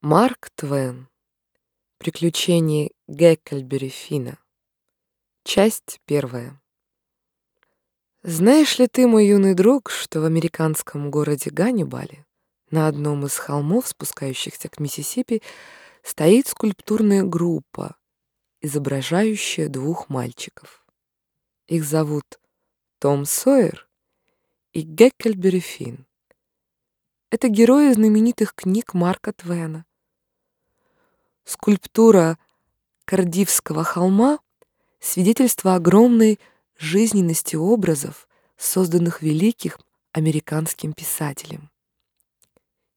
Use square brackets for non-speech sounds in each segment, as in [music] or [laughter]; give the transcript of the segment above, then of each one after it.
Марк Твен. Приключения Геккельбери Фина. Часть первая. Знаешь ли ты, мой юный друг, что в американском городе Ганнибале на одном из холмов, спускающихся к Миссисипи, стоит скульптурная группа, изображающая двух мальчиков. Их зовут Том Сойер и Геккельбери Фин. Это герои знаменитых книг Марка Твена. Скульптура Кардивского холма — свидетельство огромной жизненности образов, созданных великих американским писателем.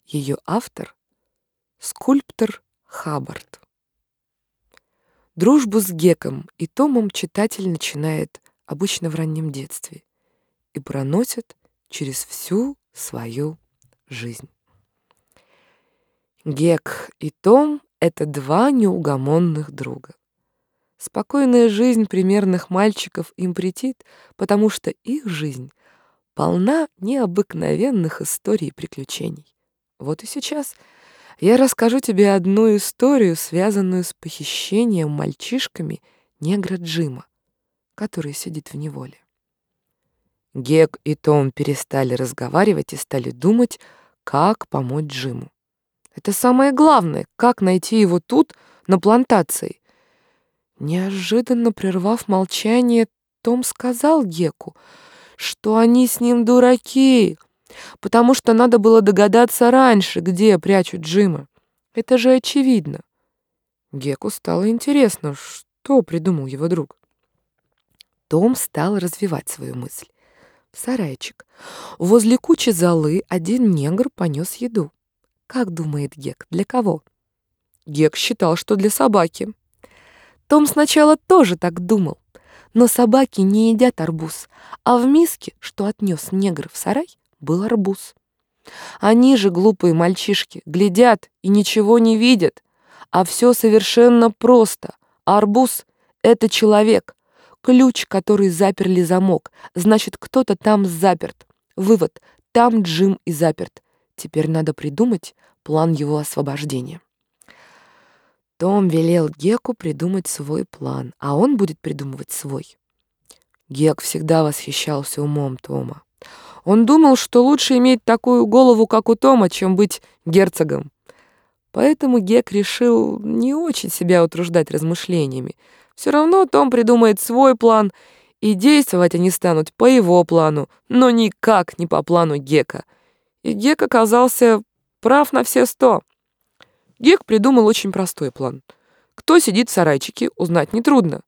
Ее автор — скульптор Хаббард. Дружбу с Геком и Томом читатель начинает обычно в раннем детстве и проносит через всю свою жизнь. Гек и Том это два неугомонных друга. Спокойная жизнь примерных мальчиков им претит, потому что их жизнь полна необыкновенных историй и приключений. Вот и сейчас я расскажу тебе одну историю, связанную с похищением мальчишками негра Джима, который сидит в неволе. Гек и Том перестали разговаривать и стали думать, как помочь Джиму. Это самое главное, как найти его тут, на плантации. Неожиданно прервав молчание, Том сказал Геку, что они с ним дураки, потому что надо было догадаться раньше, где прячут Джима. Это же очевидно. Геку стало интересно, что придумал его друг. Том стал развивать свою мысль. В сарайчик. Возле кучи золы один негр понес еду. Как думает Гек, для кого? Гек считал, что для собаки. Том сначала тоже так думал. Но собаки не едят арбуз, а в миске, что отнес негр в сарай, был арбуз. Они же, глупые мальчишки, глядят и ничего не видят. А все совершенно просто. Арбуз — это человек. Ключ, который заперли замок. Значит, кто-то там заперт. Вывод — там Джим и заперт. Теперь надо придумать план его освобождения. Том велел Геку придумать свой план, а он будет придумывать свой. Гек всегда восхищался умом Тома. Он думал, что лучше иметь такую голову, как у Тома, чем быть герцогом. Поэтому Гек решил не очень себя утруждать размышлениями. Все равно Том придумает свой план, и действовать они станут по его плану, но никак не по плану Гека — и Гек оказался прав на все сто. Гек придумал очень простой план. Кто сидит в сарайчике, узнать нетрудно.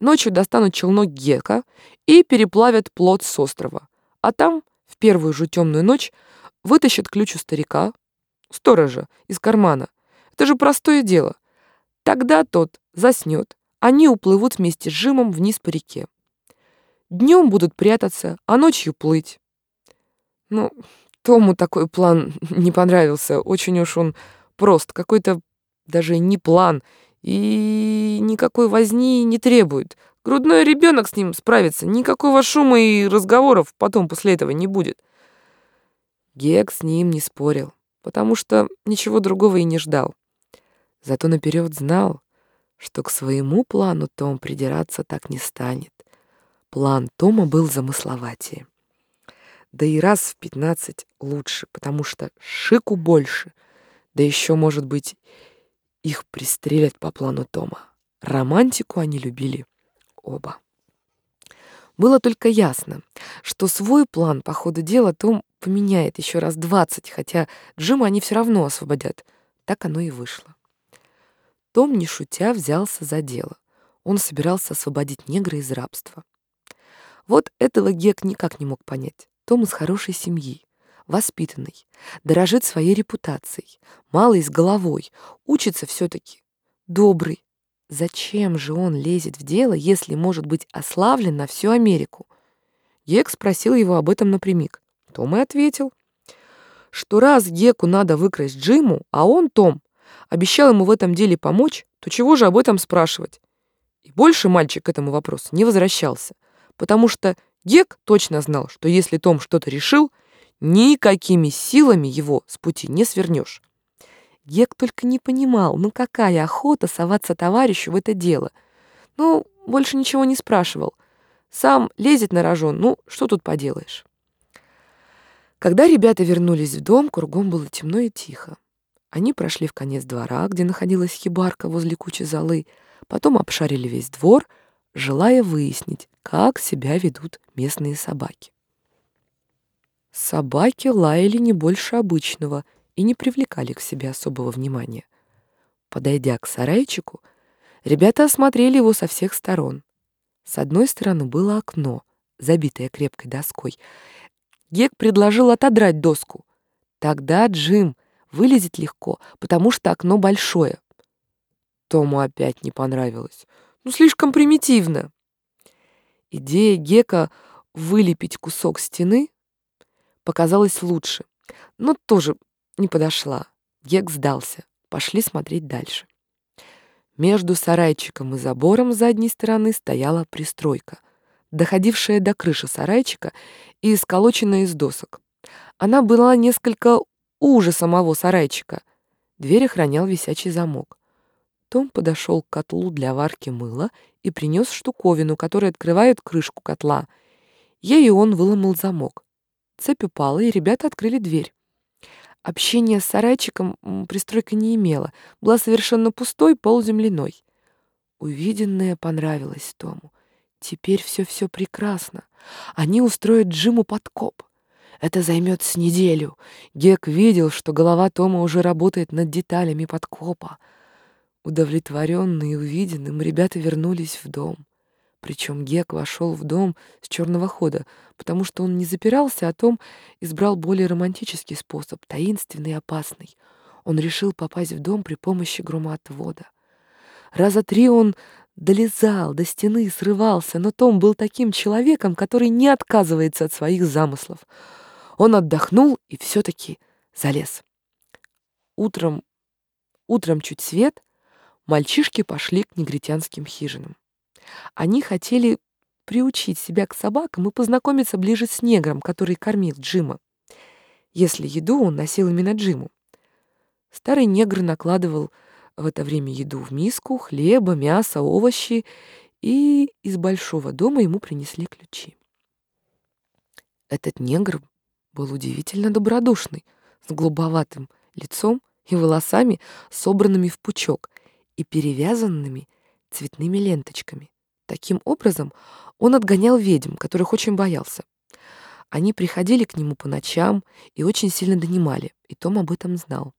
Ночью достанут челнок Гека и переплавят плод с острова. А там, в первую же темную ночь, вытащат ключ у старика, сторожа, из кармана. Это же простое дело. Тогда тот заснет, они уплывут вместе с Жимом вниз по реке. Днем будут прятаться, а ночью плыть. Ну, Тому такой план [laughs] не понравился. Очень уж он прост. Какой-то даже не план. И никакой возни не требует. Грудной ребенок с ним справится. Никакого шума и разговоров потом после этого не будет. Гек с ним не спорил, потому что ничего другого и не ждал. Зато наперед знал, что к своему плану Том придираться так не станет. План Тома был замысловатее да и раз в пятнадцать лучше, потому что шику больше, да еще, может быть, их пристрелят по плану Тома. Романтику они любили оба. Было только ясно, что свой план по ходу дела Том поменяет еще раз двадцать, хотя Джима они все равно освободят. Так оно и вышло. Том, не шутя, взялся за дело. Он собирался освободить негра из рабства. Вот этого Гек никак не мог понять. Том из хорошей семьи, воспитанный, дорожит своей репутацией, малый с головой, учится все-таки, добрый. Зачем же он лезет в дело, если может быть ославлен на всю Америку? Гек спросил его об этом напрямик. Том и ответил, что раз Геку надо выкрасть Джиму, а он, Том, обещал ему в этом деле помочь, то чего же об этом спрашивать? И больше мальчик к этому вопросу не возвращался, потому что Гек точно знал, что если Том что-то решил, никакими силами его с пути не свернешь. Гек только не понимал, ну какая охота соваться товарищу в это дело. Ну, больше ничего не спрашивал. Сам лезет на рожон, ну, что тут поделаешь. Когда ребята вернулись в дом, кругом было темно и тихо. Они прошли в конец двора, где находилась хибарка возле кучи золы, потом обшарили весь двор, желая выяснить, как себя ведут местные собаки. Собаки лаяли не больше обычного и не привлекали к себе особого внимания. Подойдя к сарайчику, ребята осмотрели его со всех сторон. С одной стороны было окно, забитое крепкой доской. Гек предложил отодрать доску. Тогда Джим вылезет легко, потому что окно большое. Тому опять не понравилось. Ну, слишком примитивно. Идея Гека вылепить кусок стены показалась лучше, но тоже не подошла. Гек сдался. Пошли смотреть дальше. Между сарайчиком и забором с задней стороны стояла пристройка, доходившая до крыши сарайчика и сколоченная из досок. Она была несколько уже самого сарайчика. Дверь охранял висячий замок. Том подошел к котлу для варки мыла и принес штуковину, которая открывает крышку котла. Ею он выломал замок. Цепь упала, и ребята открыли дверь. Общение с сарайчиком пристройка не имела, была совершенно пустой, полуземляной. Увиденное понравилось Тому. Теперь все-все прекрасно. Они устроят Джиму подкоп. Это займет с неделю. Гек видел, что голова Тома уже работает над деталями подкопа. Удовлетворенные увиденным, ребята вернулись в дом. Причем Гек вошел в дом с черного хода, потому что он не запирался, а Том избрал более романтический способ, таинственный и опасный. Он решил попасть в дом при помощи громоотвода. Раза три он долезал до стены, срывался, но Том был таким человеком, который не отказывается от своих замыслов. Он отдохнул и все-таки залез. Утром, утром чуть свет, мальчишки пошли к негритянским хижинам. Они хотели приучить себя к собакам и познакомиться ближе с негром, который кормил Джима. Если еду он носил именно Джиму. Старый негр накладывал в это время еду в миску, хлеба, мясо, овощи, и из большого дома ему принесли ключи. Этот негр был удивительно добродушный, с голубоватым лицом и волосами, собранными в пучок и перевязанными цветными ленточками. Таким образом, он отгонял ведьм, которых очень боялся. Они приходили к нему по ночам и очень сильно донимали, и Том об этом знал.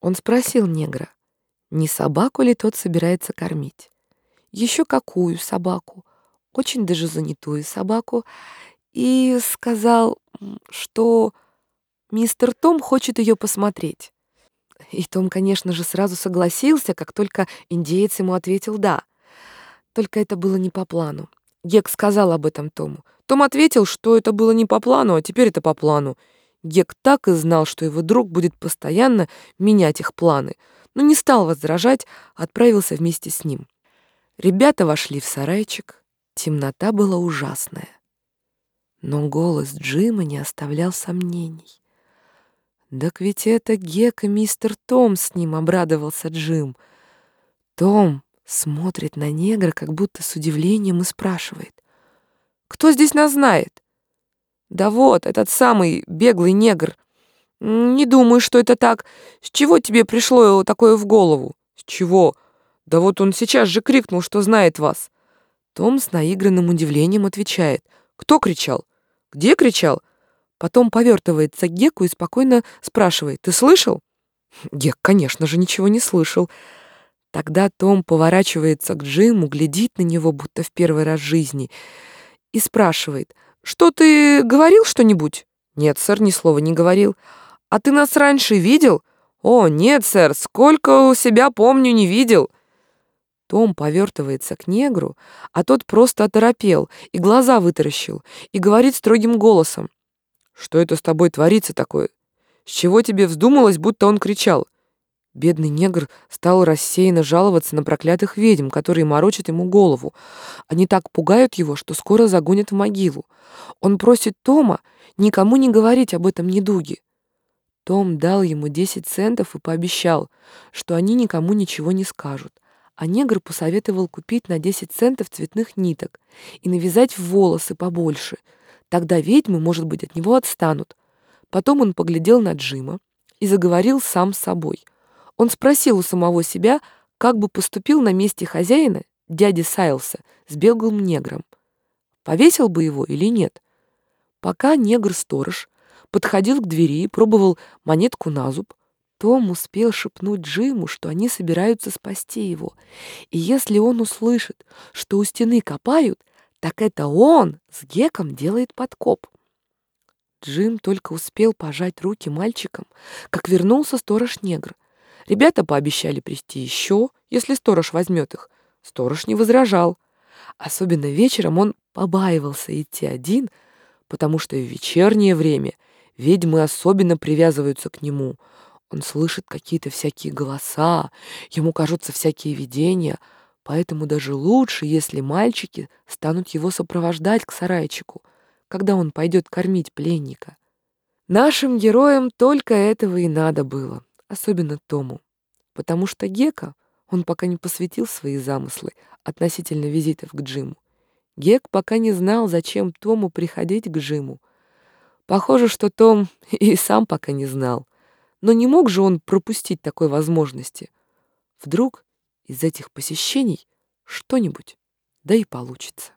Он спросил негра, не собаку ли тот собирается кормить. Еще какую собаку, очень даже занятую собаку, и сказал, что мистер Том хочет ее посмотреть. И Том, конечно же, сразу согласился, как только индеец ему ответил «да». Только это было не по плану. Гек сказал об этом Тому. Том ответил, что это было не по плану, а теперь это по плану. Гек так и знал, что его друг будет постоянно менять их планы, но не стал возражать, отправился вместе с ним. Ребята вошли в сарайчик. Темнота была ужасная. Но голос Джима не оставлял сомнений. «Так ведь это Гек и мистер Том с ним», — обрадовался Джим. Том смотрит на негра, как будто с удивлением и спрашивает. «Кто здесь нас знает?» «Да вот, этот самый беглый негр. Не думаю, что это так. С чего тебе пришло такое в голову?» «С чего? Да вот он сейчас же крикнул, что знает вас». Том с наигранным удивлением отвечает. «Кто кричал? Где кричал?» Потом повертывается к Геку и спокойно спрашивает. «Ты слышал?» Гек, конечно же, ничего не слышал. Тогда Том поворачивается к Джиму, глядит на него, будто в первый раз в жизни, и спрашивает, «Что, ты говорил что-нибудь?» «Нет, сэр, ни слова не говорил». «А ты нас раньше видел?» «О, нет, сэр, сколько у себя помню, не видел». Том повертывается к негру, а тот просто оторопел и глаза вытаращил, и говорит строгим голосом. «Что это с тобой творится такое? С чего тебе вздумалось, будто он кричал?» Бедный негр стал рассеянно жаловаться на проклятых ведьм, которые морочат ему голову. Они так пугают его, что скоро загонят в могилу. Он просит Тома никому не говорить об этом недуге. Том дал ему 10 центов и пообещал, что они никому ничего не скажут. А негр посоветовал купить на 10 центов цветных ниток и навязать в волосы побольше. Тогда ведьмы, может быть, от него отстанут. Потом он поглядел на Джима и заговорил сам с собой. Он спросил у самого себя, как бы поступил на месте хозяина, дяди Сайлса, с белым негром. Повесил бы его или нет? Пока негр-сторож подходил к двери и пробовал монетку на зуб, том успел шепнуть Джиму, что они собираются спасти его. И если он услышит, что у стены копают, так это он с Геком делает подкоп. Джим только успел пожать руки мальчикам, как вернулся сторож-негр. Ребята пообещали прийти еще, если сторож возьмет их. Сторож не возражал. Особенно вечером он побаивался идти один, потому что в вечернее время ведьмы особенно привязываются к нему. Он слышит какие-то всякие голоса, ему кажутся всякие видения, поэтому даже лучше, если мальчики станут его сопровождать к сарайчику, когда он пойдет кормить пленника. Нашим героям только этого и надо было, особенно Тому, потому что Гека, он пока не посвятил свои замыслы относительно визитов к Джиму. Гек пока не знал, зачем Тому приходить к Джиму. Похоже, что Том [laughs] и сам пока не знал. Но не мог же он пропустить такой возможности. Вдруг из этих посещений что-нибудь да и получится.